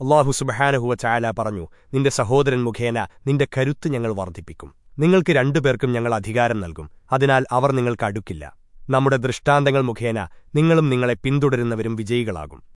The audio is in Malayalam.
അള്ളാഹു സുബഹാനഹുവ ചായാല പറഞ്ഞു നിന്റെ സഹോദരൻ മുഖേന നിന്റെ കരുത്ത് ഞങ്ങൾ വർദ്ധിപ്പിക്കും. നിങ്ങൾക്ക് രണ്ടുപേർക്കും ഞങ്ങൾ അധികാരം നൽകും. അതിനാൽ അവർ നിങ്ങൾക്ക് അടുക്കില്ല. നമ്മുടെ ദൃഷ്ടാന്തങ്ങൾ മുഖേന നിങ്ങളും നിങ്ങളെ പിന്തുടരുന്നവരും വിജയികളാകും.